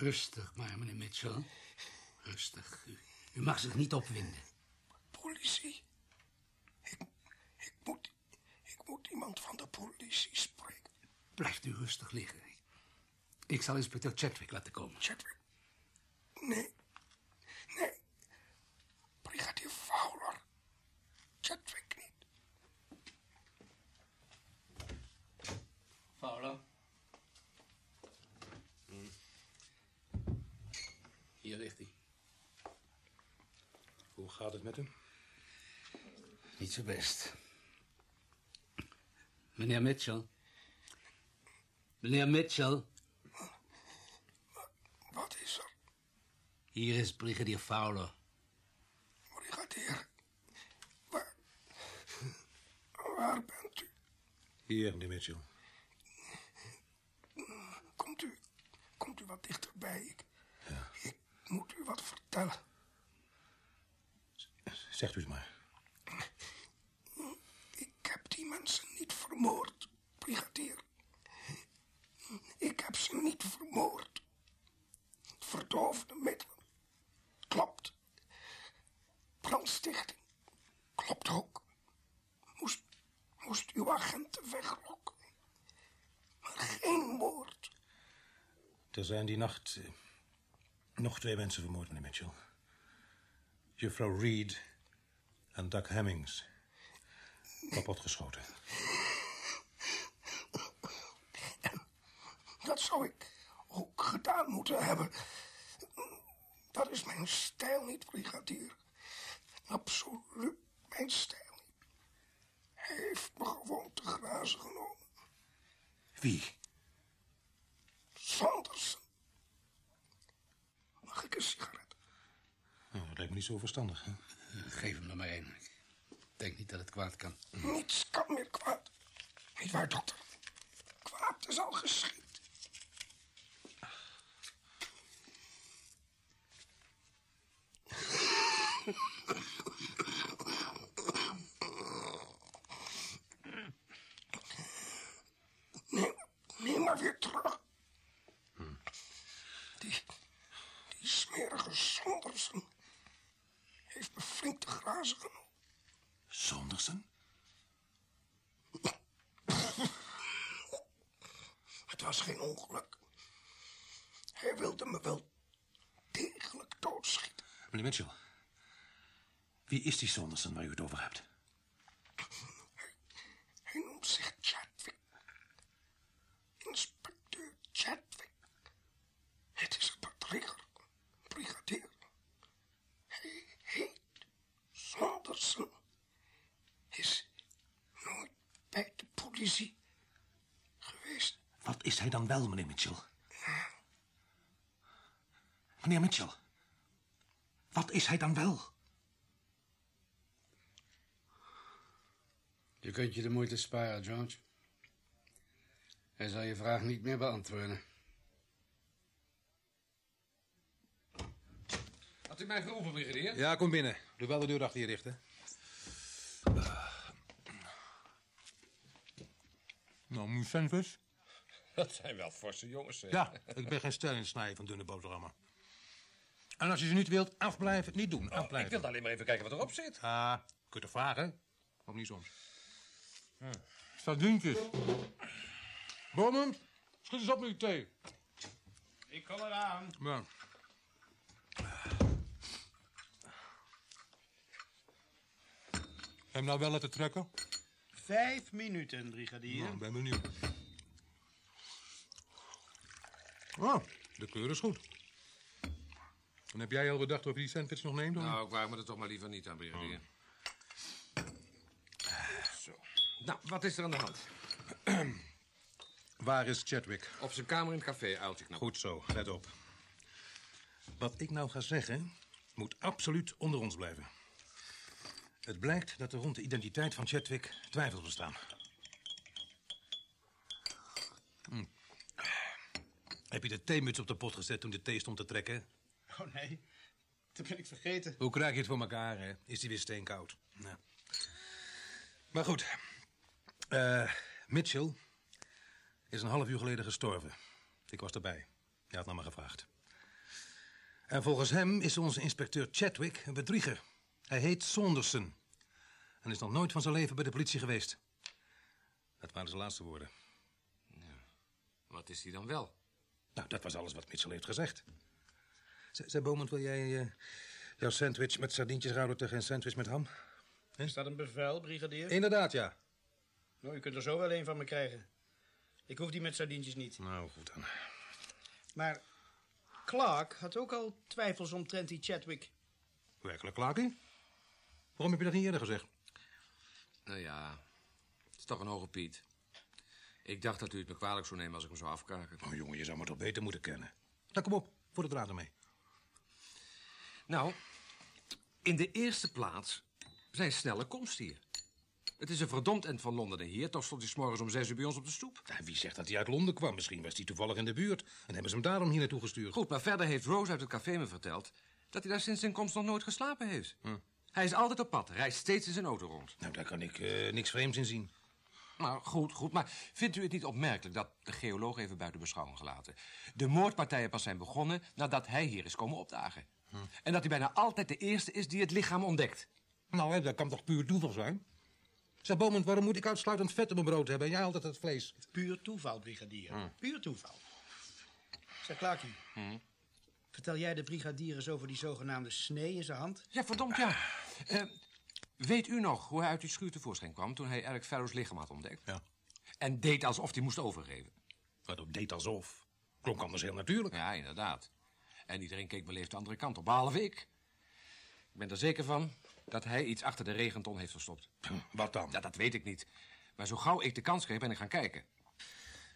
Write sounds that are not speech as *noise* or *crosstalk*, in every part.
Rustig maar, meneer Mitchell. Rustig. U, u mag zich niet opwinden. Politie. Ik, ik, moet, ik moet iemand van de politie spreken. Blijft u rustig liggen. Ik zal inspecteur Chadwick laten komen. Chadwick? Nee. Nee. Brigadier Fowler. Chadwick niet. Fowler? Hier ligt hij. Hoe gaat het met hem? Niet zo best. Meneer Mitchell. Meneer Mitchell, Wat is er, hier is brigadier Fowler. brigadier? Waar... Waar bent u? Hier, meneer Mitchell. Komt u... Komt u wat dichterbij? Ik, ik moet u wat vertellen. Zegt u het maar. Ik heb die mensen niet vermoord, brigadier. Ik heb ze niet vermoord. Verdovende middelen. Klopt. Brandstichting. Klopt ook. Moest, moest uw agenten weglokken. Maar geen moord. Er zijn die nacht eh, nog twee mensen vermoord, meneer Mitchell. Juffrouw Reed en Doug Hemmings. Kapotgeschoten. Dat zou ik ook gedaan moeten hebben. Dat is mijn stijl niet, brigadier. Absoluut mijn stijl niet. Hij heeft me gewoon te grazen genomen. Wie? Sanderson. Mag ik een sigaret? Nou, dat lijkt me niet zo verstandig, hè? Geef hem er maar één. Ik denk niet dat het kwaad kan. Niets kan meer kwaad. Niet waar, dokter? Kwaad is al geschied. Neem, neem maar weer terug. Die, die smerige Sanderson heeft me flink te grazen genomen. Sanderson? Het was geen ongeluk. Hij wilde me wel degelijk doodschieten. Meneer Mitchell. Wie is die Sanderson waar u het over hebt? Hij noemt zich Chadwick. Inspecteur Chadwick. Het is een bedrieger, brigadier. Hij heet Sanderson. Is nooit bij de politie geweest. Wat is hij dan wel, meneer Mitchell? Meneer Mitchell. Wat is hij dan wel? Je kunt je de moeite sparen, George. Hij zal je vraag niet meer beantwoorden. Had u mij geroepen, brigadier? Ja, kom binnen. Doe wel de deur achter je dicht, hè? Nou, moet sandwich? Dat zijn wel forse jongens, zeg. Ja, ik ben geen stellingssnijer van dunne boterhammen. En als je ze niet wilt, afblijven. Niet doen, Oh, ik afblijven. wilde alleen maar even kijken wat erop zit. Ah, kun je toch vragen? Of niet soms? Hm. Sardientjes. Bomen, schiet eens op met die thee. Ik kom eraan. Ja. Hem nou wel laten trekken? Vijf minuten, brigadier. Nou, ben benieuwd. Oh, de kleur is goed. En heb jij al bedacht of je die sandwich nog neemt? of? Nou, ik waag me er toch maar liever niet aan, brigadier. Nou, wat is er aan de hand? Waar is Chadwick? Op zijn kamer in het café, uiltje knap. Goed zo, let op. Wat ik nou ga zeggen, moet absoluut onder ons blijven. Het blijkt dat er rond de identiteit van Chadwick twijfels bestaan. Hm. Heb je de theemuts op de pot gezet toen de thee stond te trekken? Oh nee, dat ben ik vergeten. Hoe krijg je het voor elkaar, hè? Is die weer steenkoud? Nou. Maar goed. Eh, Mitchell is een half uur geleden gestorven. Ik was erbij. Je had naar me gevraagd. En volgens hem is onze inspecteur Chadwick een bedrieger. Hij heet Saunderson. En is nog nooit van zijn leven bij de politie geweest. Dat waren zijn laatste woorden. Wat is hij dan wel? Nou, dat was alles wat Mitchell heeft gezegd. Z zeg, Beaumont, wil jij eh, jouw sandwich met sardientjes houden tegen een sandwich met ham? Is dat een bevel, brigadier? Inderdaad, ja. Nou, u kunt er zo wel een van me krijgen. Ik hoef die met sardientjes niet. Nou, goed dan. Maar Clark had ook al twijfels omtrent die Chadwick. Werkelijk, Clarkie? Waarom heb je dat niet eerder gezegd? Nou ja, het is toch een hoge Piet. Ik dacht dat u het me kwalijk zou nemen als ik hem zou afkraken. Oh, jongen, je zou me toch beter moeten kennen. Nou, kom op, voor de draad ermee. Nou, in de eerste plaats zijn snelle komst hier. Het is een verdomd end van Londen naar hier. Toch stond hij morgens om zes uur bij ons op de stoep. Ja, wie zegt dat hij uit Londen kwam? Misschien was hij toevallig in de buurt. En hebben ze hem daarom hier naartoe gestuurd. Goed, maar verder heeft Rose uit het café me verteld... dat hij daar sinds zijn komst nog nooit geslapen heeft. Hij is altijd op pad, reist steeds in zijn auto rond. Nou, daar kan ik eh, niks vreemds in zien. Nou, goed, goed. Maar vindt u het niet opmerkelijk dat de geoloog even buiten beschouwing gelaten... de moordpartijen pas zijn begonnen nadat hij hier is komen opdagen? En dat hij bijna altijd de eerste is die het lichaam ontdekt? Nou, hè, dat kan toch puur toeval zijn? Zeg, waarom moet ik uitsluitend vet op mijn brood hebben en jij altijd het vlees? Puur toeval, brigadier. Puur toeval. Zeg, Clarkie. Vertel jij de brigadier eens over die zogenaamde snee in zijn hand? Ja, verdomd, ja. Eh, weet u nog hoe hij uit die schuur tevoorschijn kwam... toen hij Eric Farrow's lichaam had ontdekt? Ja. En deed alsof hij moest overgeven. Wat ook deed alsof. Klonk anders heel natuurlijk. Ja, inderdaad. En iedereen keek beleefd de andere kant op, behalve ik. Ik ben er zeker van dat hij iets achter de regenton heeft verstopt. Wat dan? Ja, dat weet ik niet. Maar zo gauw ik de kans kreeg, ben ik gaan kijken.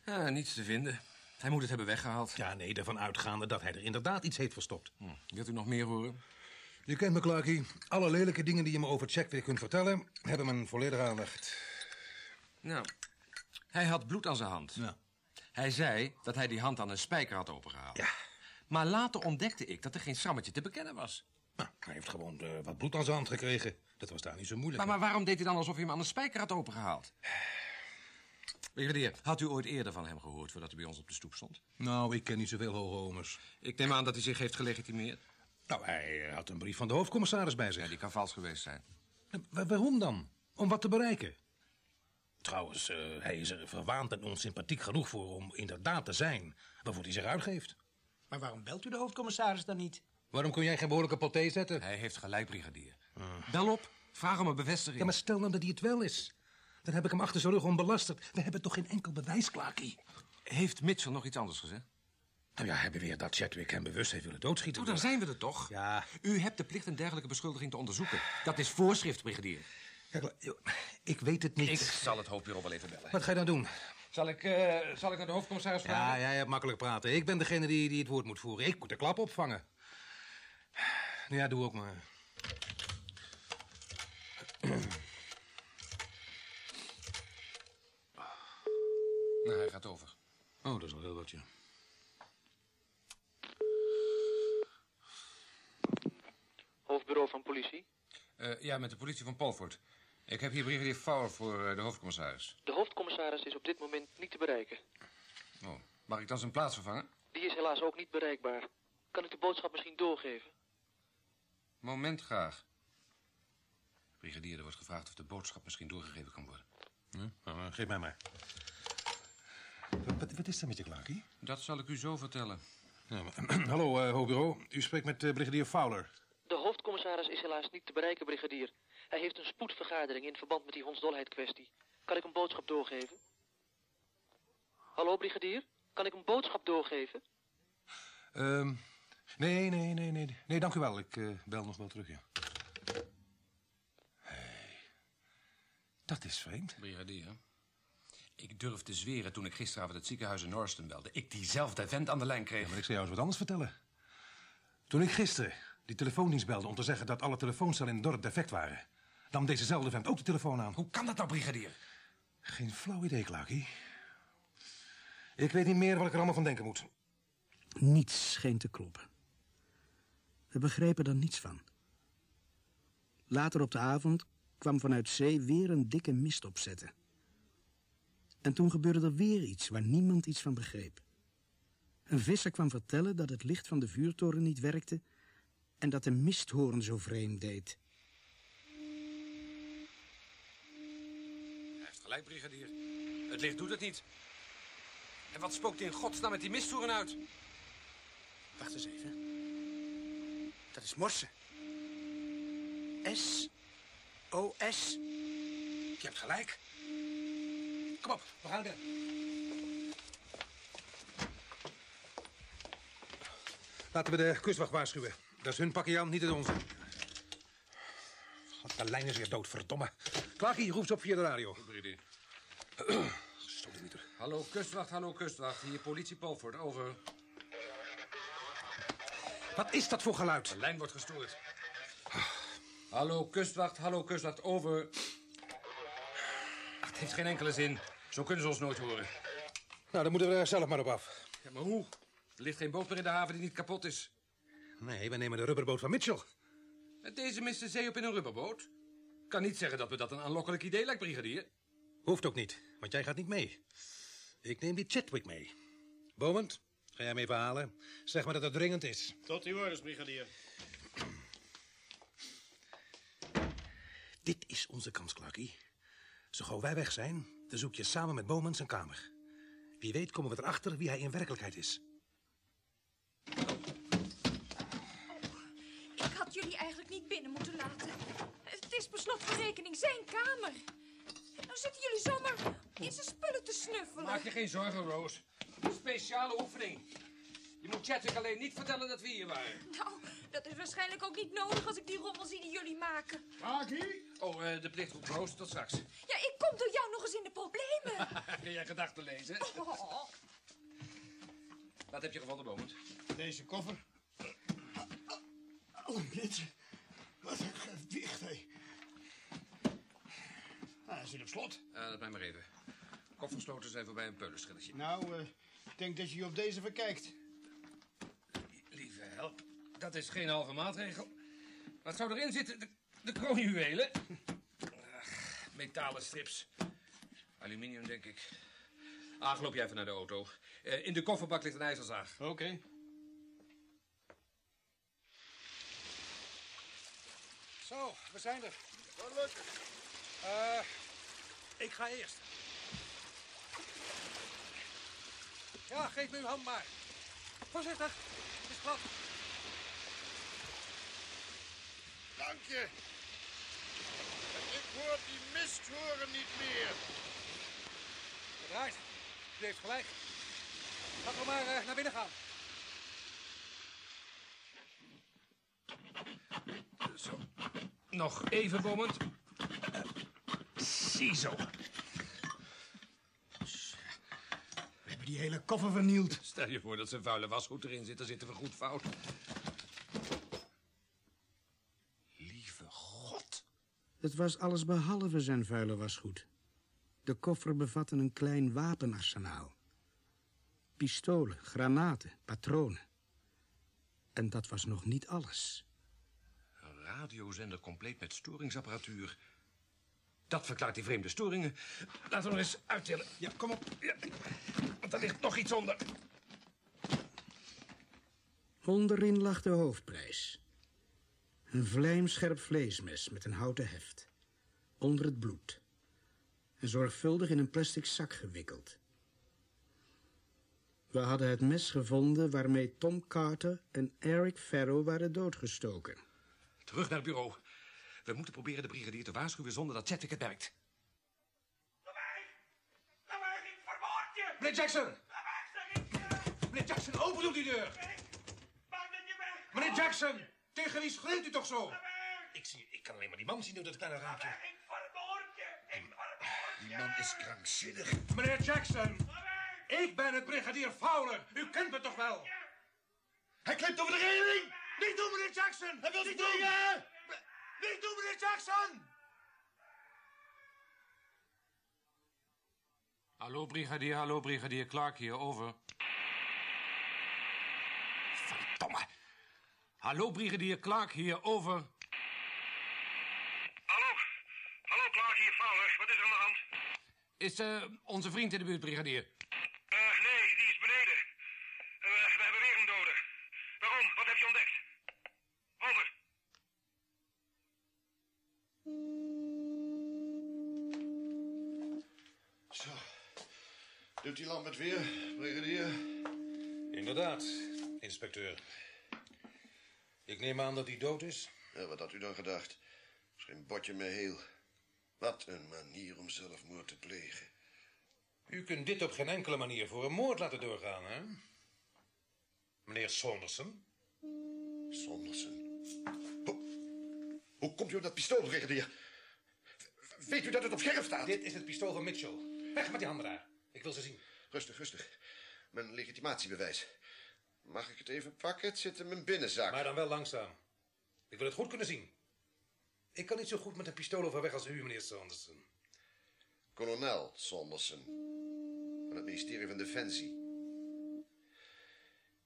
Ja, niets te vinden. Hij moet het hebben weggehaald. Ja, nee, ervan uitgaande dat hij er inderdaad iets heeft verstopt. Hm. Wilt u nog meer horen? Je kent me, Clarkie. Alle lelijke dingen die je me over Chadwick kunt vertellen... hebben mijn volledige aandacht. Nou, hij had bloed aan zijn hand. Ja. Hij zei dat hij die hand aan een spijker had opengehaald. Ja. Maar later ontdekte ik dat er geen schrammetje te bekennen was. Nou, hij heeft gewoon eh, wat bloed aan zijn hand gekregen. Dat was daar niet zo moeilijk. Maar, maar waarom deed hij dan alsof hij hem aan een spijker had opengehaald? Brigadier, had u ooit eerder van hem gehoord voordat hij bij ons op de stoep stond? Nou, ik ken niet zoveel hoge omers. Ik neem aan dat hij zich heeft gelegitimeerd. Nou, hij had een brief van de hoofdcommissaris bij zich. Ja, die kan vals geweest zijn. Wa- waarom dan? Om wat te bereiken? Trouwens, eh, hij is er verwaand en onsympathiek genoeg voor om inderdaad te zijn waarvoor hij zich uitgeeft. Maar waarom belt u de hoofdcommissaris dan niet? Waarom kun jij geen behoorlijke paté zetten? Hij heeft gelijk, brigadier. Bel op, vraag om een bevestiging. Ja, maar stel nou dat hij het wel is. Dan heb ik hem achter zijn rug onbelasterd. We hebben toch geen enkel bewijs, Clarkie? Heeft Mitchell nog iets anders gezegd? Nou ja, hij beweert dat Chadwick hem bewust heeft willen doodschieten. Oh, dan zijn we er toch? Ja. U hebt de plicht een dergelijke beschuldiging te onderzoeken. Dat is voorschrift, brigadier. Ja, joh, ik weet het niet. Ik zal het hoofdbureau wel even bellen. Wat ga je dan doen? Zal ik, eh, zal ik naar de hoofdcommissaris Ja, vragen? jij hebt makkelijk praten. Ik ben degene die, die het woord moet voeren. Ik moet de klap opvangen. Nou ja, doe ook maar. Nou, hij gaat over. Oh, dat is al heel wat, ja. Hoofdbureau van politie. Eh, ja, met de politie van Polford. Ik heb hier brigadier Fowler voor eh, de hoofdcommissaris. De hoofdcommissaris is op dit moment niet te bereiken. Oh, mag ik dan zijn plaats vervangen? Die is helaas ook niet bereikbaar. Kan ik de boodschap misschien doorgeven? Moment graag. Brigadier, er wordt gevraagd of de boodschap misschien doorgegeven kan worden. Nou, eh, geef mij maar. Wat, wat is er met je, Clarkie? Dat zal ik u zo vertellen. Ja, maar- *clears throat* Hallo, eh hoofdbureau. U spreekt met eh, brigadier Fowler. De hoofdcommissaris is helaas niet te bereiken, brigadier. Hij heeft een spoedvergadering in verband met die hondsdolheid kwestie. Kan ik een boodschap doorgeven? Hallo, brigadier? Kan ik een boodschap doorgeven? Ehm, nee, nee, nee, nee. Nee, dank u wel. Ik eh, bel nog wel terug, ja. Hey, dat is vreemd. Brigadier, ik durf te zweren toen ik gisteravond het ziekenhuis in Norriston belde... ik diezelfde vent aan de lijn kreeg. Maar ik zou jou eens wat anders vertellen. Toen ik gisteren die telefoondienst belde om te zeggen dat alle telefooncellen in het dorp defect waren... nam dezezelfde vent ook de telefoon aan. Hoe kan dat nou, brigadier? Geen flauw idee, Clarkie. Ik weet niet meer wat ik er allemaal van denken moet. Niets scheen te kloppen. We begrepen er niets van. Later op de avond kwam vanuit zee weer een dikke mist opzetten. En toen gebeurde er weer iets waar niemand iets van begreep. Een visser kwam vertellen dat het licht van de vuurtoren niet werkte... en dat de misthoorn zo vreemd deed. Hij heeft gelijk, brigadier. Het licht doet het niet. En wat spookt in godsnaam met die misttoeren uit? Wacht eens even. Dat is morsen. S. O. S. Je hebt gelijk. Kom op, we gaan er. Laten we de kustwacht waarschuwen. Dat is hun pakje aan, niet het onze. God, de lijn is weer dood, verdomme. Clarkie, roep ze op via de radio. *clears throat* Hallo, kustwacht, hallo, kustwacht. Hier politie Polford, over. Wat is dat voor geluid? De lijn wordt gestoord. Hallo, kustwacht, hallo, kustwacht, over. Ach, het heeft geen enkele zin. Zo kunnen ze ons nooit horen. Nou, dan moeten we er zelf maar op af. Ja, maar hoe? Er ligt geen boot meer in de haven die niet kapot is. Nee, we nemen de rubberboot van Mitchell. Met deze mist de zee op in een rubberboot? Kan niet zeggen dat we dat een aanlokkelijk idee lijkt, brigadier. Hoeft ook niet, want jij gaat niet mee. Ik neem die Chadwick mee. Bowman, ga jij mee verhalen? Zeg maar dat het dringend is. Tot uw orders, brigadier. Dit is onze kans, Clarkie. Zo gauw wij weg zijn, dan zoek je samen met Bowman zijn kamer. Wie weet komen we erachter wie hij in werkelijkheid is. Ik had jullie eigenlijk niet binnen moeten laten. Het is per slot van rekening zijn kamer. Nou zitten jullie zomaar in zijn spullen te snuffelen. Maak je geen zorgen, Rose. Een speciale oefening. Je moet Chadwick alleen niet vertellen dat we hier waren. Nou, dat is waarschijnlijk ook niet nodig als ik die rommel zie die jullie maken. Clarkie? Oh, eh, de plichtgroep Rose, tot straks. Ja, ik kom door jou nog eens in de problemen. *laughs* Kun jij gedachten lezen? Oh, Wat heb je gevonden, Bowman? Deze koffer. Oh, dit. Wat een gewicht, hé. Ah, hij zit op slot. Uh, laat mij maar even. Koffersloten zijn voorbij een peulenschilletje. Nou, eh, ik denk dat je je op deze verkijkt. Lieve help, dat is geen halve maatregel. Wat zou erin zitten? De, de kroonjuwelen? Ach, metalen strips. Aluminium, denk ik. Aag, loop jij even naar de auto. Eh, in de kofferbak ligt een ijzerzaag. Oké. Zo, we zijn er. Gelukkig. Eh, ik ga eerst. Ja, geef me uw hand maar. Voorzichtig, het is glad. Dank je. Ik hoor die misthoren niet meer. Draait. U heeft gelijk. Laten we maar eh, naar binnen gaan. Zo. Nog even, Bowman. Ziezo. We hebben die hele koffer vernield. *laughs* Stel je voor dat zijn vuile wasgoed erin zit, dan zitten we goed fout. Lieve God. Het was alles behalve zijn vuile wasgoed. De koffer bevatte een klein wapenarsenaal. Pistolen, granaten, patronen. En dat was nog niet alles. Een radiozender compleet met storingsapparatuur. Dat verklaart die vreemde storingen. Laten we eens uittillen. Ja, kom op. Ja, want er ligt nog iets onder. Onderin lag de hoofdprijs. Een vlijmscherp vleesmes met een houten heft. Onder het bloed. En zorgvuldig in een plastic zak gewikkeld. We hadden het mes gevonden waarmee Tom Carter en Eric Farrow waren doodgestoken. Terug naar het bureau. We moeten proberen de brigadier te waarschuwen zonder dat Chadwick het merkt. Meneer Jackson! Meneer Jackson, open doet die deur! Meneer Jackson! Tegen wie schreeuwt u toch zo? Ik, zie, ik kan alleen maar die man zien door dat kleine raampje. Die man is krankzinnig. Meneer Jackson! Ik ben het brigadier Fowler. U kent me toch wel? Hij klimt over de reling! Niet doen, meneer Jackson! Hij wil Niet springen! doen! Niet doen, meneer Jackson! Hallo, brigadier, hallo, brigadier Clark hier, over. Verdomme. Hallo, brigadier Clark hier, over. Hallo. Hallo, Clark hier, Fowler. Wat is er aan de hand? Is eh, onze vriend in de buurt, brigadier? Eh, nee, die is beneden. Eh, Lamp het weer, brigadier? Inderdaad, inspecteur. Ik neem aan dat hij dood is. Ja, wat had u dan gedacht? Is geen botje meer heel. Wat een manier om zelfmoord te plegen. U kunt dit op geen enkele manier voor een moord laten doorgaan, hè? Meneer Saunderson? Saunderson? Hoe, hoe komt u op dat pistool, brigadier? Weet u dat het op scherp staat? Dit is het pistool van Mitchell. Weg met die handen daar. Ik wil ze zien. Rustig, rustig. Mijn legitimatiebewijs. Mag ik het even pakken? Het zit in mijn binnenzak. Maar dan wel langzaam. Ik wil het goed kunnen zien. Ik kan niet zo goed met een pistool overweg als u, meneer Saunderson. Kolonel Saunderson. Van het ministerie van Defensie.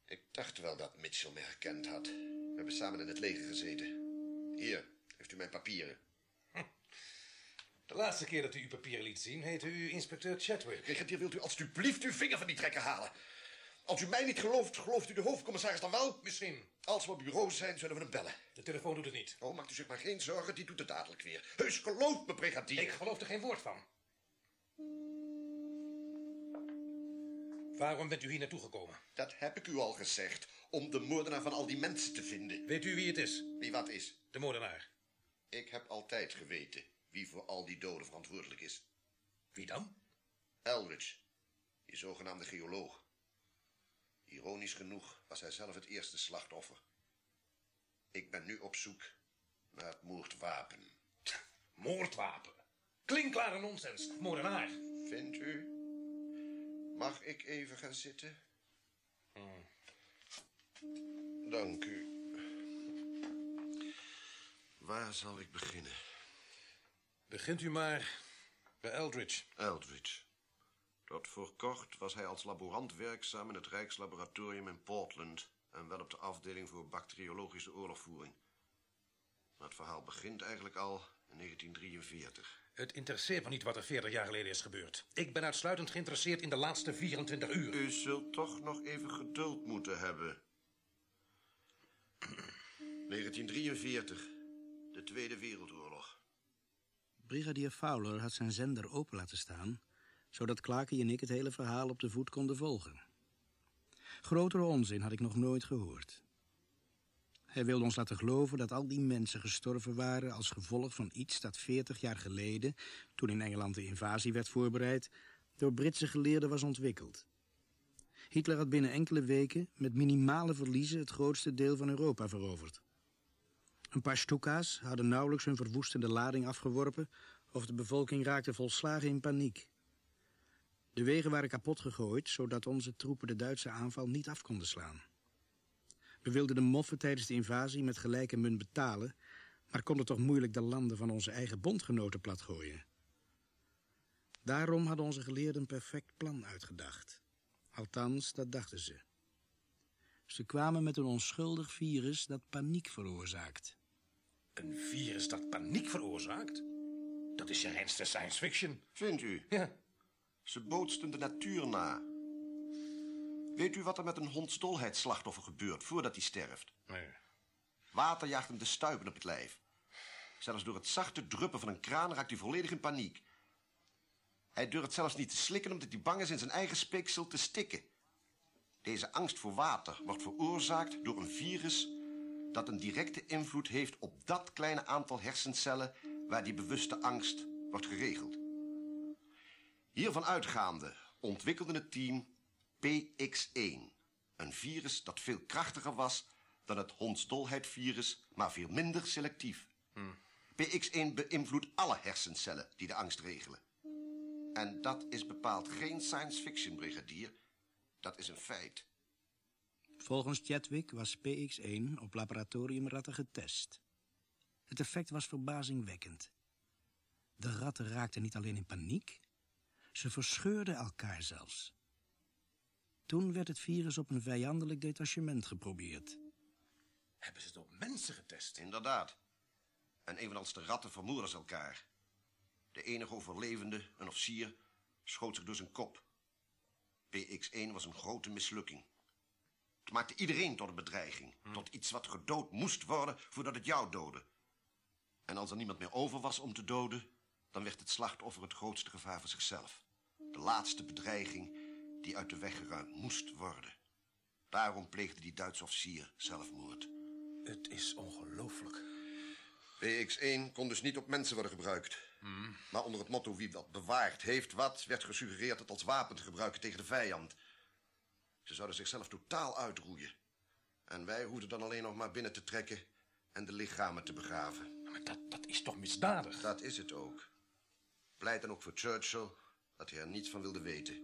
Ik dacht wel dat Mitchell me herkend had. We hebben samen in het leger gezeten. Hier, heeft u mijn papieren. De laatste keer dat u uw papieren liet zien, heette u inspecteur Chadwick. Brigadier, wilt u alstublieft uw vinger van die trekken halen? Als u mij niet gelooft, gelooft u de hoofdcommissaris dan wel? Misschien. Als we op bureau zijn, zullen we hem bellen. De telefoon doet het niet. Oh, maakt u zich maar geen zorgen, die doet het dadelijk weer. Heus, geloof me, brigadier. Ik geloof er geen woord van. Waarom bent u hier naartoe gekomen? Dat heb ik u al gezegd, om de moordenaar van al die mensen te vinden. Weet u wie het is? Wie wat is? De moordenaar. Ik heb altijd geweten wie voor al die doden verantwoordelijk is. Wie dan? Eldridge, die zogenaamde geoloog. Ironisch genoeg was hij zelf het eerste slachtoffer. Ik ben nu op zoek naar het moordwapen. Moordwapen? Klinkklare nonsens. Moordenaar. Vindt u? Mag ik even gaan zitten? Hmm. Dank u. Waar zal ik beginnen? Begint u maar bij Eldridge. Eldridge. Tot voor kort was hij als laborant werkzaam in het Rijkslaboratorium in Portland... en wel op de afdeling voor bacteriologische oorlogvoering. Maar het verhaal begint eigenlijk al in 1943. Het interesseert me niet wat er 40 jaar geleden is gebeurd. Ik ben uitsluitend geïnteresseerd in de laatste 24 uur. U zult toch nog even geduld moeten hebben. *clears throat* 1943, de Tweede Wereldoorlog. Brigadier Fowler had zijn zender open laten staan... zodat Clarky en ik het hele verhaal op de voet konden volgen. Grotere onzin had ik nog nooit gehoord. Hij wilde ons laten geloven dat al die mensen gestorven waren... als gevolg van iets dat 40 jaar geleden... toen in Engeland de invasie werd voorbereid... door Britse geleerden was ontwikkeld. Hitler had binnen enkele weken met minimale verliezen... het grootste deel van Europa veroverd. Een paar Stuka's hadden nauwelijks hun verwoestende lading afgeworpen... of de bevolking raakte volslagen in paniek. De wegen waren kapot gegooid... zodat onze troepen de Duitse aanval niet af konden slaan. We wilden de moffen tijdens de invasie met gelijke munt betalen... maar konden toch moeilijk de landen van onze eigen bondgenoten platgooien. Daarom hadden onze geleerden een perfect plan uitgedacht. Althans, dat dachten ze. Ze kwamen met een onschuldig virus dat paniek veroorzaakt. Een virus dat paniek veroorzaakt? Dat is je reinste science fiction. Vindt u? Ja. Ze bootsten de natuur na. Weet u wat er met een hondsdolheidsslachtoffer gebeurt voordat hij sterft? Nee. Water jaagt hem de stuipen op het lijf. Zelfs door het zachte druppen van een kraan raakt hij volledig in paniek. Hij durft zelfs niet te slikken omdat hij bang is in zijn eigen speeksel te stikken. Deze angst voor water wordt veroorzaakt door een virus dat een directe invloed heeft op dat kleine aantal hersencellen waar die bewuste angst wordt geregeld. Hiervan uitgaande ontwikkelde het team PX1, een virus dat veel krachtiger was dan het hondsdolheidvirus, maar veel minder selectief. PX1 beïnvloedt alle hersencellen die de angst regelen. En dat is bepaald geen science fiction, brigadier. Dat is een feit. Volgens Chadwick was PX1 op laboratoriumratten getest. Het effect was verbazingwekkend. De ratten raakten niet alleen in paniek, ze verscheurden elkaar zelfs. Toen werd het virus op een vijandelijk detachement geprobeerd. Hebben ze het op mensen getest? Inderdaad. En evenals de ratten vermoorden ze elkaar. De enige overlevende, een officier, schoot zich door zijn kop. PX1 was een grote mislukking. Het maakte iedereen tot een bedreiging. Tot iets wat gedood moest worden voordat het jou doodde. En als er niemand meer over was om te doden... dan werd het slachtoffer het grootste gevaar voor zichzelf. De laatste bedreiging die uit de weg geruimd moest worden. Daarom pleegde die Duitse officier zelfmoord. Het is ongelooflijk. PX-1 kon dus niet op mensen worden gebruikt. Maar onder het motto wie wat bewaard heeft wat... werd gesuggereerd het als wapen te gebruiken tegen de vijand. Ze zouden zichzelf totaal uitroeien. En wij hoefden dan alleen nog maar binnen te trekken... en de lichamen te begraven. Maar dat, dat is toch misdadig? Dat is het ook. Pleit dan ook voor Churchill dat hij er niets van wilde weten.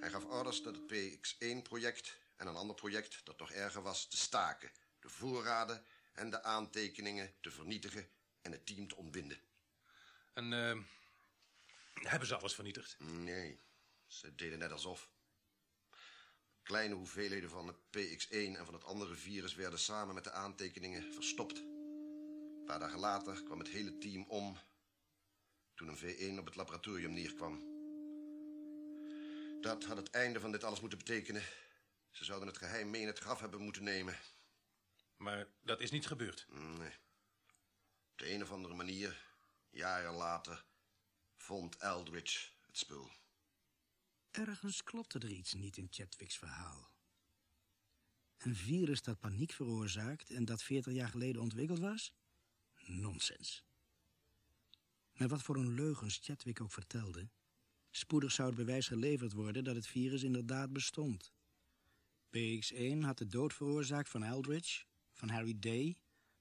Hij gaf orders dat het PX-1-project en een ander project... dat nog erger was, te staken. De voorraden en de aantekeningen te vernietigen... en het team te ontbinden. En eh, hebben ze alles vernietigd? Nee, ze deden net alsof. Kleine hoeveelheden van het PX1 en van het andere virus werden samen met de aantekeningen verstopt. Een paar dagen later kwam het hele team om toen een V1 op het laboratorium neerkwam. Dat had het einde van dit alles moeten betekenen. Ze zouden het geheim mee in het graf hebben moeten nemen. Maar dat is niet gebeurd. Nee. Op de een of andere manier, jaren later, vond Eldridge het spul. Ergens klopte er iets niet in Chadwick's verhaal. Een virus dat paniek veroorzaakt en dat 40 jaar geleden ontwikkeld was? Nonsens. Met wat voor een leugens Chadwick ook vertelde, spoedig zou het bewijs geleverd worden dat het virus inderdaad bestond. PX1 had de dood veroorzaakt van Eldridge, van Harry Day,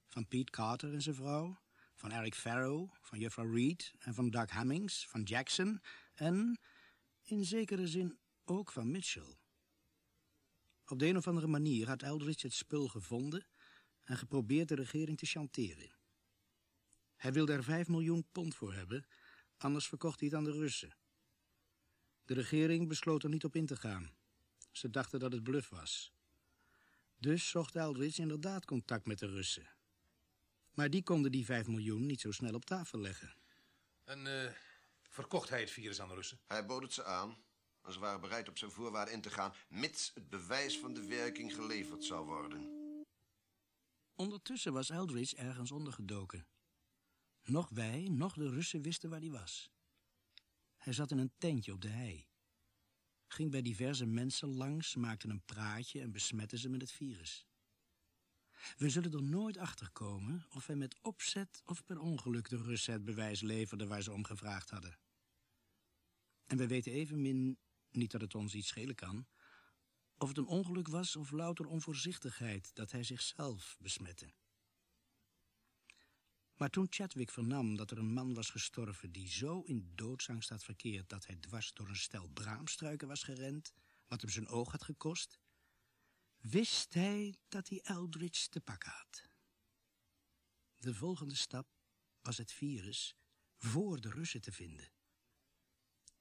van Pete Carter en zijn vrouw, van Eric Farrow, van juffrouw Reed en van Doug Hemmings, van Jackson en in zekere zin ook van Mitchell. Op de een of andere manier had Eldridge het spul gevonden en geprobeerd de regering te chanteren. Hij wilde er vijf miljoen pond voor hebben, anders verkocht hij het aan de Russen. De regering besloot er niet op in te gaan. Ze dachten dat het bluff was. Dus zocht Eldridge inderdaad contact met de Russen. Maar die konden die vijf miljoen niet zo snel op tafel leggen. En eh, verkocht hij het virus aan de Russen? Hij bood het ze aan en ze waren bereid op zijn voorwaarden in te gaan... mits het bewijs van de werking geleverd zou worden. Ondertussen was Eldridge ergens ondergedoken. Nog wij, nog de Russen wisten waar hij was. Hij zat in een tentje op de hei. Ging bij diverse mensen langs, maakte een praatje en besmette ze met het virus. We zullen er nooit achter komen of hij met opzet of per ongeluk de Russen het bewijs leverde waar ze om gevraagd hadden. En we weten evenmin, niet dat het ons iets schelen kan, of het een ongeluk was of louter onvoorzichtigheid dat hij zichzelf besmette. Maar toen Chadwick vernam dat er een man was gestorven die zo in doodsangst had verkeerd dat hij dwars door een stel braamstruiken was gerend, wat hem zijn oog had gekost, wist hij dat hij Eldridge te pakken had. De volgende stap was het virus voor de Russen te vinden.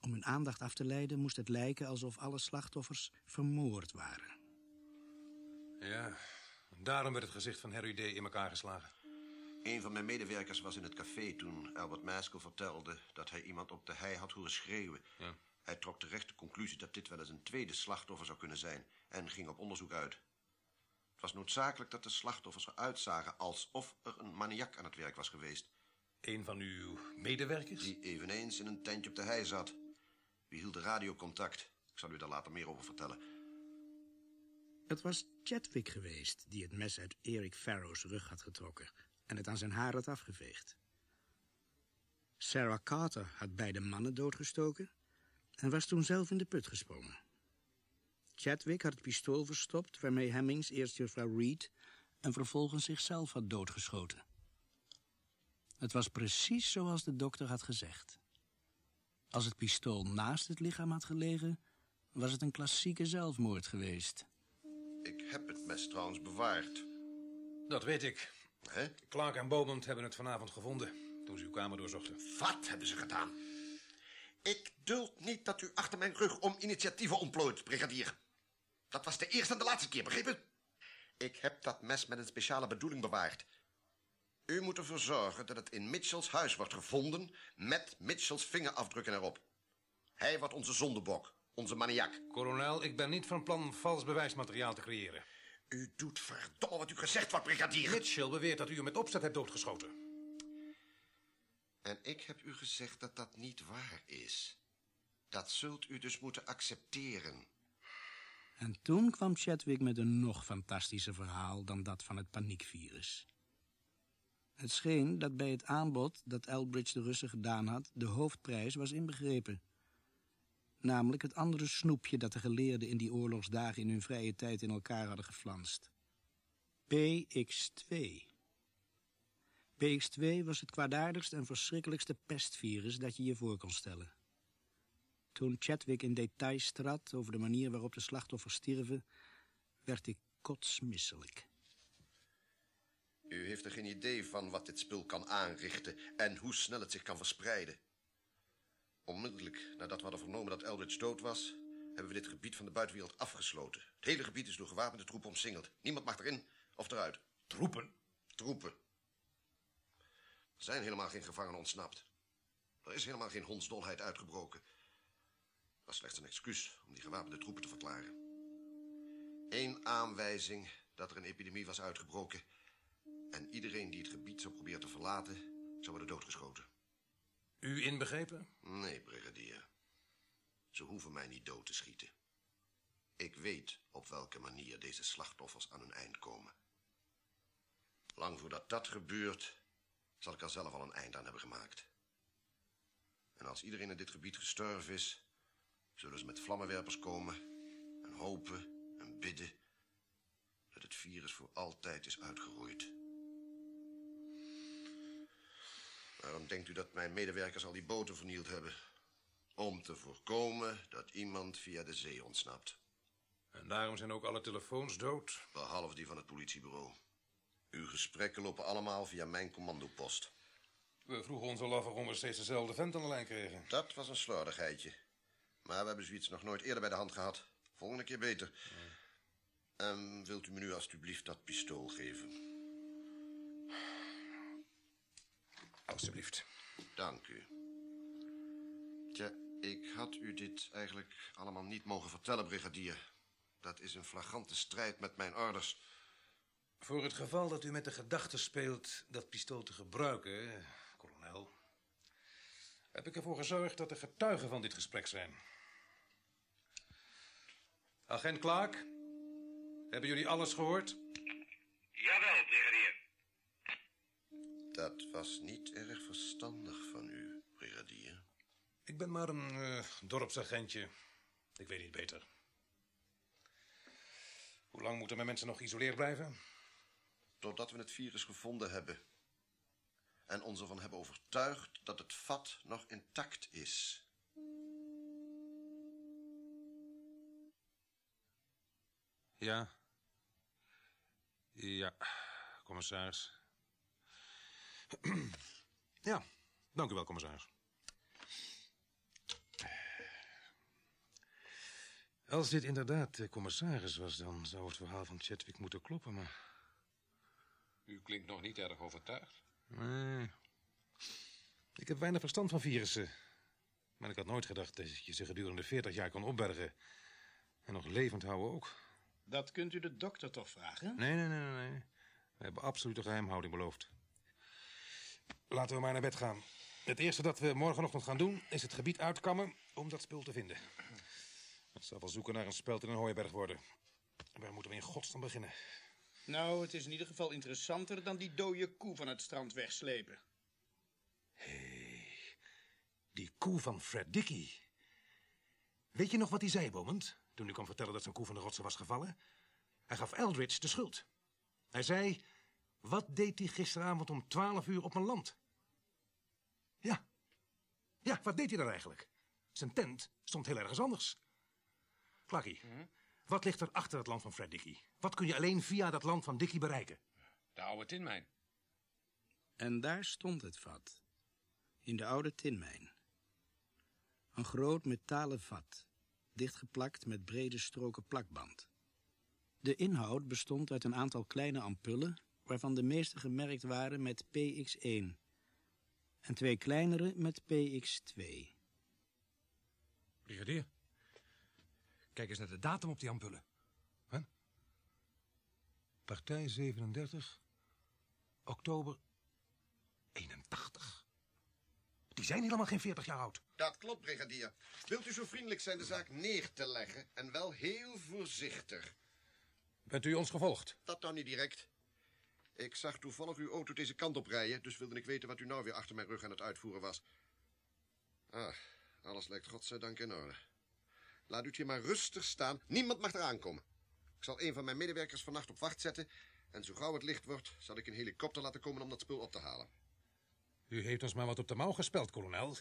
Om hun aandacht af te leiden moest het lijken alsof alle slachtoffers vermoord waren. Ja, daarom werd het gezicht van Harry Day in elkaar geslagen. Een van mijn medewerkers was in het café toen Albert Maskell vertelde... dat hij iemand op de hei had horen schreeuwen. Ja. Hij trok terecht de conclusie dat dit wel eens een tweede slachtoffer zou kunnen zijn... en ging op onderzoek uit. Het was noodzakelijk dat de slachtoffers eruit zagen... alsof er een maniak aan het werk was geweest. Een van uw medewerkers? Die eveneens in een tentje op de hei zat. Wie hield de radiocontact? Ik zal u daar later meer over vertellen. Het was Chadwick geweest die het mes uit Eric Farrow's rug had getrokken en het aan zijn haar had afgeveegd. Sarah Carter had beide mannen doodgestoken en was toen zelf in de put gesprongen. Chadwick had het pistool verstopt waarmee Hemmings eerst juffrouw Reed en vervolgens zichzelf had doodgeschoten. Het was precies zoals de dokter had gezegd. Als het pistool naast het lichaam had gelegen, was het een klassieke zelfmoord geweest. Ik heb het mes trouwens bewaard. Dat weet ik. Hè? Clark en Beaumont hebben het vanavond gevonden toen ze uw kamer doorzochten. Wat hebben ze gedaan? Ik duld niet dat u achter mijn rug om initiatieven ontplooit, brigadier. Dat was de eerste en de laatste keer, begrepen? Ik heb dat mes met een speciale bedoeling bewaard. U moet ervoor zorgen dat het in Mitchells huis wordt gevonden... met Mitchells vingerafdrukken erop. Hij wordt onze zondebok, onze maniak. Kolonel, ik ben niet van plan vals bewijsmateriaal te creëren. U doet verdomme wat u gezegd wordt, brigadier. Mitchell beweert dat u hem met opzet hebt doodgeschoten. En ik heb u gezegd dat dat niet waar is. Dat zult u dus moeten accepteren. En toen kwam Chadwick met een nog fantastischer verhaal dan dat van het paniekvirus. Het scheen dat bij het aanbod dat Elbridge de Russen gedaan had... de hoofdprijs was inbegrepen. Namelijk het andere snoepje dat de geleerden in die oorlogsdagen... in hun vrije tijd in elkaar hadden geflanst. PX2. PX2 was het kwaadaardigste en verschrikkelijkste pestvirus dat je je voor kon stellen. Toen Chadwick in details trad over de manier waarop de slachtoffers stierven... werd ik kotsmisselijk. U heeft er geen idee van wat dit spul kan aanrichten en hoe snel het zich kan verspreiden. Onmiddellijk nadat we hadden vernomen dat Eldridge dood was, hebben we dit gebied van de buitenwereld afgesloten. Het hele gebied is door gewapende troepen omsingeld. Niemand mag erin of eruit. Troepen? Troepen. Er zijn helemaal geen gevangenen ontsnapt. Er is helemaal geen hondsdolheid uitgebroken. Het was slechts een excuus om die gewapende troepen te verklaren. Eén aanwijzing dat er een epidemie was uitgebroken... en iedereen die het gebied zou proberen te verlaten... zou worden doodgeschoten. U inbegrepen? Nee, brigadier. Ze hoeven mij niet dood te schieten. Ik weet op welke manier deze slachtoffers aan hun eind komen. Lang voordat dat gebeurt, zal ik er zelf al een eind aan hebben gemaakt. En als iedereen in dit gebied gestorven is, zullen ze met vlammenwerpers komen en hopen en bidden dat het virus voor altijd is uitgeroeid. Waarom denkt u dat mijn medewerkers al die boten vernield hebben? Om te voorkomen dat iemand via de zee ontsnapt. En daarom zijn ook alle telefoons dood? Behalve die van het politiebureau. Uw gesprekken lopen allemaal via mijn commandopost. We vroegen ons al af waarom we steeds dezelfde vent aan de lijn kregen. Dat was een slordigheidje. Maar we hebben zoiets nog nooit eerder bij de hand gehad. Volgende keer beter. En wilt u me nu alstublieft dat pistool geven? Alsjeblieft. Dank u. Tja, ik had u dit eigenlijk allemaal niet mogen vertellen, brigadier. Dat is een flagrante strijd met mijn orders. Voor het geval dat u met de gedachte speelt dat pistool te gebruiken, kolonel... heb ik ervoor gezorgd dat er getuigen van dit gesprek zijn. Agent Clark, hebben jullie alles gehoord? Jawel, brigadier. Dat was niet erg verstandig van u, brigadier. Ik ben maar een eh, dorpsagentje. Ik weet niet beter. Hoe lang moeten mijn mensen nog geïsoleerd blijven? Totdat we het virus gevonden hebben. En ons ervan hebben overtuigd dat het vat nog intact is. Ja. Ja, commissaris. Ja, dank u wel, commissaris. Als dit inderdaad de commissaris was, dan zou het verhaal van Chadwick moeten kloppen, maar... U klinkt nog niet erg overtuigd. Nee. Ik heb weinig verstand van virussen. Maar ik had nooit gedacht dat je ze gedurende 40 jaar kon opbergen. En nog levend houden ook. Dat kunt u de dokter toch vragen? Nee, nee, nee, nee. nee. We hebben absolute geheimhouding beloofd. Laten we maar naar bed gaan. Het eerste dat we morgenochtend gaan doen... is het gebied uitkammen om dat spul te vinden. Het zal wel zoeken naar een speld in een hooiberg worden. Waar moeten we in godsnaam beginnen? Nou, het is in ieder geval interessanter dan die dode koe van het strand wegslepen. Die koe van Fred Dickey. Weet je nog wat hij zei, Beaumont? Toen hij kwam vertellen dat zijn koe van de rotsen was gevallen? Hij gaf Eldridge de schuld. Hij zei... Wat deed hij gisteravond om twaalf uur op mijn land? Ja. Ja, wat deed hij dan eigenlijk? Zijn tent stond heel ergens anders. Clarkie, wat ligt er achter het land van Fred Dickey? Wat kun je alleen via dat land van Dickey bereiken? De oude tinmijn. En daar stond het vat. In de oude tinmijn. Een groot metalen vat, dichtgeplakt met brede stroken plakband. De inhoud bestond uit een aantal kleine ampullen, waarvan de meeste gemerkt waren met PX1 en twee kleinere met PX2. Brigadier. Kijk eens naar de datum op die ampullen. Partij 37, oktober 81. Het is zijn helemaal geen 40 jaar oud. Dat klopt, brigadier. Wilt u zo vriendelijk zijn de zaak neer te leggen en wel heel voorzichtig? Bent u ons gevolgd? Dat nou niet direct. Ik zag toevallig uw auto deze kant op rijden, dus wilde ik weten wat u nou weer achter mijn rug aan het uitvoeren was. Ah, alles lijkt godzijdank in orde. Laat u het hier maar rustig staan. Niemand mag eraan komen. Ik zal een van mijn medewerkers vannacht op wacht zetten. En zo gauw het licht wordt, zal ik een helikopter laten komen om dat spul op te halen. U heeft ons maar wat op de mouw gespeld, kolonel.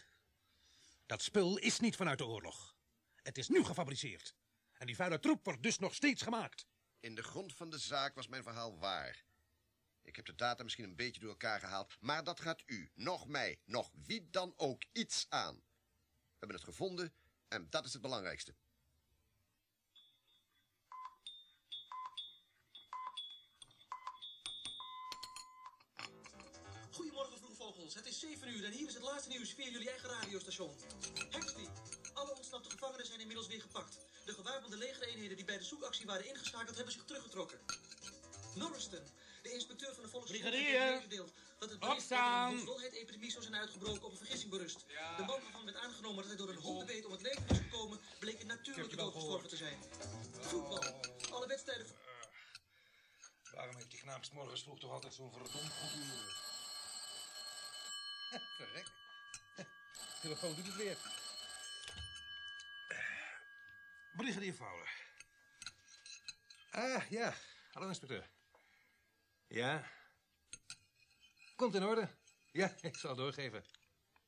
Dat spul is niet vanuit de oorlog. Het is nu gefabriceerd. En die vuile troep wordt dus nog steeds gemaakt. In de grond van de zaak was mijn verhaal waar. Ik heb de data misschien een beetje door elkaar gehaald, maar dat gaat u, nog mij, nog wie dan ook iets aan. We hebben het gevonden en dat is het belangrijkste. Goedemorgen, vroegvogels. Het is 7 uur en hier is het laatste nieuws via jullie eigen radiostation. Hexley, alle ontsnapte gevangenen zijn inmiddels weer gepakt. De gewapende legereenheden die bij de zoekactie waren ingeschakeld hebben zich teruggetrokken. Norriston, de inspecteur van de Volksgezondheid heeft meegedeeld dat het bericht opstaan. dat een dolheid-epidemie zou zijn uitgebroken op een vergissing berust. De man waarvan werd aangenomen dat hij door een hondenbeet om het leven is gekomen, bleek een natuurlijke dood gestorven te zijn. Voetbal, alle wedstrijden... Waarom heeft die knaap morgens vroeg toch altijd zo'n verdomd goed humeur? *laughs* Verrek. *laughs* Telefoon doet het weer. Brigadier Fowler. Ah, ja. Hallo, inspecteur. Ja. Komt in orde. Ja, *laughs* ik zal het doorgeven.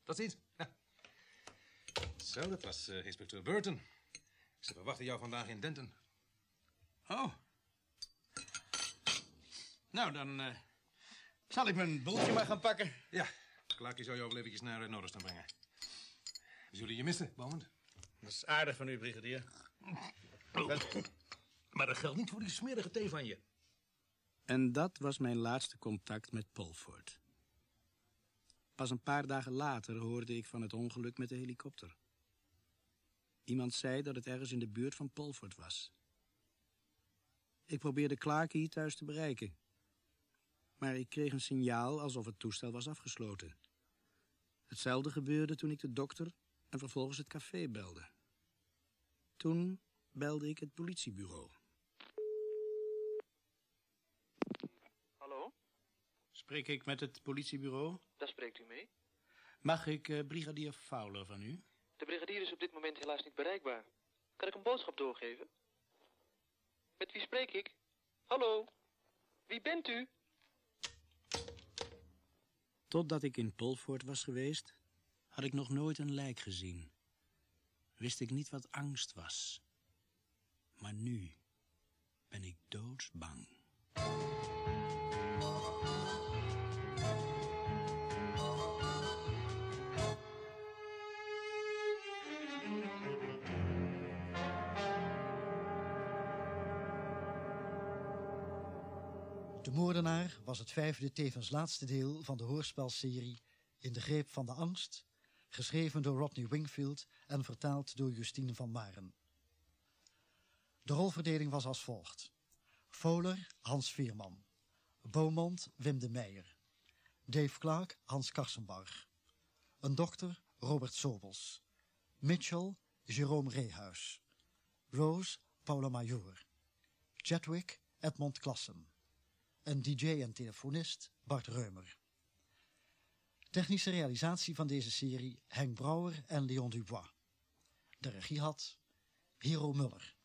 Tot ziens. Ja. Zo, dat was eh, inspecteur Burton. Ze verwachten jou vandaag in Denton. Oh. Nou, dan eh, zal ik mijn boeltje maar gaan pakken. Ja, Clarkie zou jou wel eventjes naar uh, Noorderstan brengen. We zullen je missen, Bowman. Dat is aardig van u, brigadier. Maar dat geldt niet voor die smerige thee van je. En dat was mijn laatste contact met Polford. Pas een paar dagen later hoorde ik van het ongeluk met de helikopter. Iemand zei dat het ergens in de buurt van Polford was. Ik probeerde Clarkie thuis te bereiken. Maar ik kreeg een signaal alsof het toestel was afgesloten. Hetzelfde gebeurde toen ik de dokter en vervolgens het café belde. Toen belde ik het politiebureau. Hallo, Spreek ik met het politiebureau? daar spreekt u mee. Mag ik eh, brigadier Fowler van u? De brigadier is op dit moment helaas niet bereikbaar. Kan ik een boodschap doorgeven? Met wie spreek ik? Hallo? Wie bent u? Totdat ik in Polford was geweest, had ik nog nooit een lijk gezien. Wist ik niet wat angst was. Maar nu ben ik doodsbang. Was het vijfde, tevens laatste deel van de hoorspelserie In de Greep van de Angst, geschreven door Rodney Wingfield en vertaald door Justine van Maren. De rolverdeling was als volgt. Fowler, Hans Veerman. Beaumont, Wim de Meijer. Dave Clark, Hans Karsenbarg. Een dokter, Robert Sobels. Mitchell, Jerome Reehuis. Rose, Paula Major. Chadwick, Edmond Klassen. Een DJ en telefonist, Bart Reumer. Technische realisatie van deze serie Henk Brouwer en Leon Dubois. De regie had Hero Muller.